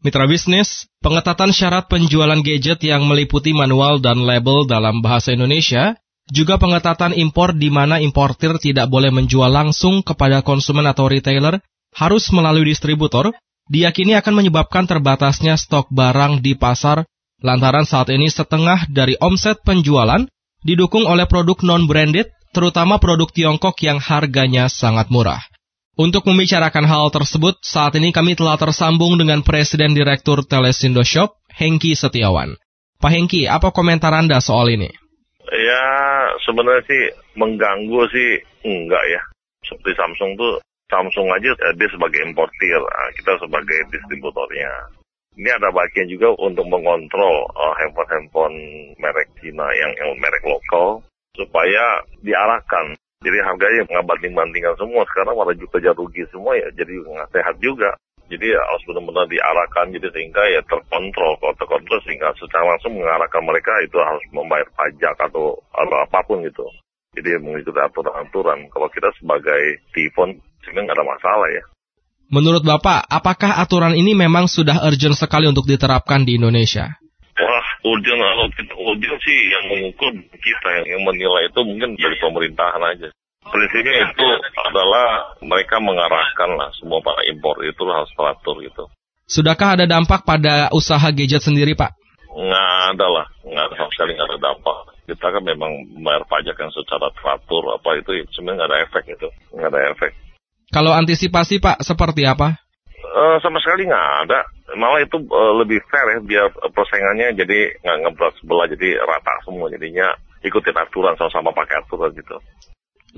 Mitra bisnis, pengetatan syarat penjualan gadget yang meliputi manual dan label dalam bahasa Indonesia, juga pengetatan impor di mana importir tidak boleh menjual langsung kepada konsumen atau retailer, harus melalui distributor, diyakini akan menyebabkan terbatasnya stok barang di pasar lantaran saat ini setengah dari omset penjualan didukung oleh produk non-branded, terutama produk Tiongkok yang harganya sangat murah. Untuk membicarakan hal tersebut, saat ini kami telah tersambung dengan Presiden Direktur Telesindo Shop, Hengki Setiawan. Pak Hengki, apa komentar Anda soal ini? Ya, sebenarnya sih mengganggu sih enggak ya. Seperti Samsung tuh, Samsung aja eh, dia sebagai importir, nah, kita sebagai distributornya. Ini ada bagian juga untuk mengontrol uh, handphone-handphone merek Cina yang, yang merek lokal supaya diarahkan jadi harganya nggak banting-bantingan semua. Sekarang malah juga rugi semua ya. Jadi nggak sehat juga. Jadi ya harus benar-benar diarahkan jadi sehingga ya terkontrol. Kalau terkontrol sehingga secara langsung mengarahkan mereka itu harus membayar pajak atau, atau apa pun gitu. Jadi mengikuti aturan-aturan. Kalau kita sebagai telepon sehingga nggak ada masalah ya. Menurut Bapak, apakah aturan ini memang sudah urgent sekali untuk diterapkan di Indonesia? Urgent sih yang mengukur kita yang, yang menilai itu mungkin dari pemerintahan aja. Prinsipnya itu adalah mereka mengarahkan lah semua para impor itu harus teratur gitu. Sudahkah ada dampak pada usaha gadget sendiri Pak? Nggak ada lah, nggak ada sama sekali nggak ada dampak. Kita kan memang bayar pajak yang secara teratur apa itu sebenarnya nggak ada efek itu, nggak ada efek. Kalau antisipasi Pak seperti apa? Uh, sama sekali nggak ada malah itu uh, lebih fair ya biar persaingannya jadi nggak ngeberat sebelah jadi rata semua jadinya ikutin aturan sama-sama pakai aturan gitu.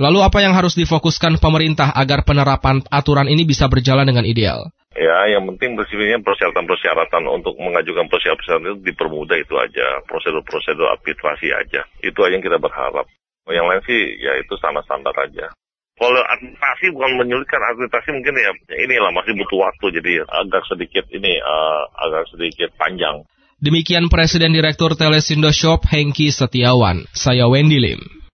Lalu apa yang harus difokuskan pemerintah agar penerapan aturan ini bisa berjalan dengan ideal? Ya, yang penting bersifatnya persyaratan-persyaratan untuk mengajukan persyaratan itu dipermudah itu aja, prosedur-prosedur arbitrasi aja. Itu aja yang kita berharap. Yang lain sih ya itu standar-standar aja. Kalau administrasi bukan menyulitkan administrasi mungkin ya inilah masih butuh waktu jadi agak sedikit ini uh, agak sedikit panjang. Demikian Presiden Direktur Telesindo Shop Hengki Setiawan. Saya Wendy Lim.